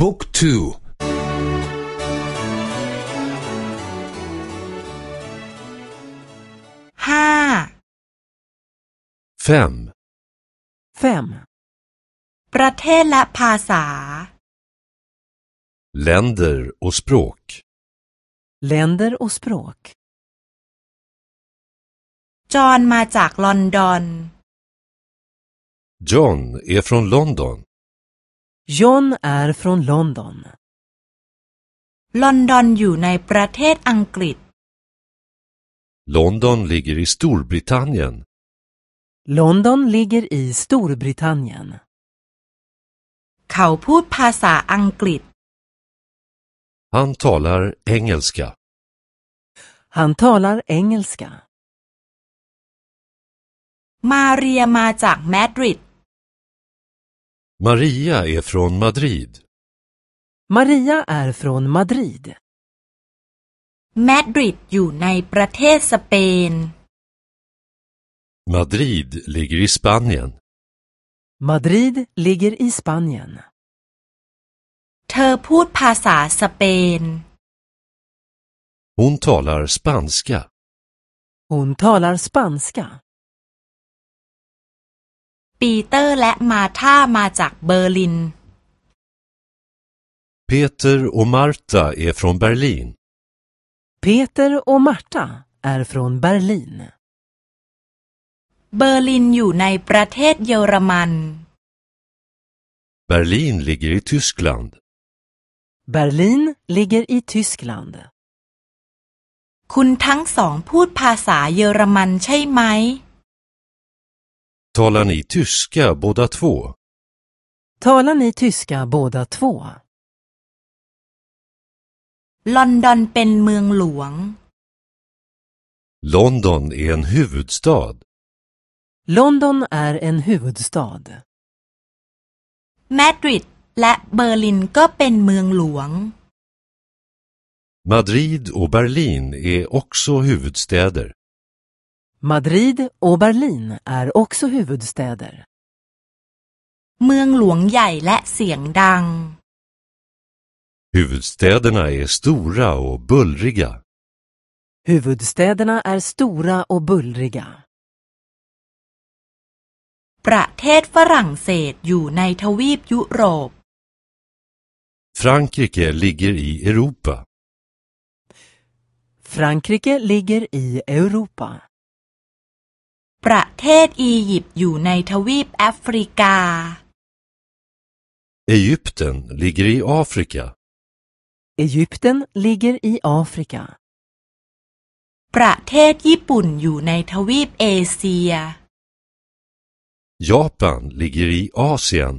บุ๊กทูห้า fem fem, ประเทศและภาษา länder och språk länder och språk. จอห์นมาจากลอนดอน John är från London John är från London. ลอนดอนอยู่ในประเทศอังกฤษ London ligger i Storbritannien London ligger i Storbritannien. เขาพูดภาษาอังกฤษ Han talar engelska Han talar engelska. มาเรียมาจากมาดริด Maria är från Madrid Maria är från Madrid. มาดริดอยู่ในประเทศสเปน Madrid ligger i Spanien Madrid ligger i Spanien. เธอพูดภาษาสเปน Hon talar spanska Hon talar spanska. ปีเตอร์และมาธามาจากเบอร์ลิน Peter och Marta är från Berlin Peter och Marta är från Berlin. เบอร์ลินอยู่ในประเทศเยอรมัน Berlin ligger i Tyskland Berlin ligger i Tyskland. คุณทั้งสองพูดภาษาเยอรมันใช่ไหม Talar ni tyska båda två? Talar ni tyska båda två? ลอนดอนเป็นเมืองหลวง London är en huvudstad London är en huvudstad. มาดริดและเบอร์ลินก็เป็นเมืองหลวง Madrid och Berlin är också huvudstäder Madrid och Berlin är också huvudstäder. เมืองหลวงใหญ่และเสียงดัง Huvudstäderna är stora och bullriga Huvudstäderna är stora och bullriga. ประเทศฝรั่งเศสอยู่ในทวีปยุโรป Frankrike ligger i Europa Frankrike ligger i Europa. ประเทศอียิปต์อยู่ในทวีปแอฟริกา Egypten ligger i Afrika Egypten ligger i Afrika. ประเทศญี่ปุ่นอยู่ในทวีปเอเชีย Japan ligger i Asien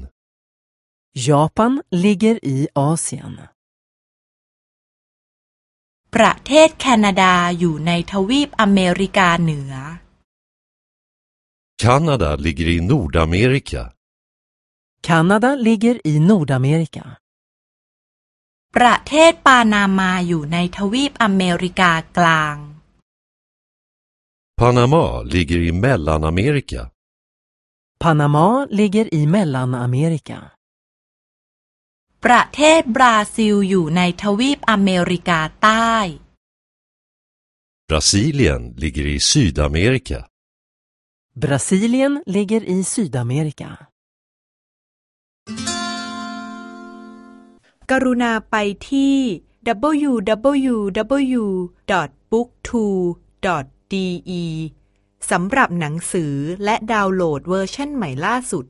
Japan ligger i Asien. ประเทศแคนาดาอยู่ในทวีปอเมริกาเหนือ Kanada ligger i Nordamerika Kanada ligger i Nordamerika. ประเทศปานามาอยู่ในทวีปอเมริกากลาง Panama ligger i Mellanamerika Panama ligger i Mellanamerika. ประเทศบราซิลอยู่ในทวีปอเมริกาใต้ Brasilien ligger i Sydamerika Brasilien ligger i Sydamerika. กรุณาไปที่ www.booktwo.de สำหรับหนังสือและดาวน์โหลดเวอร์ชันใหม่ล่าสุด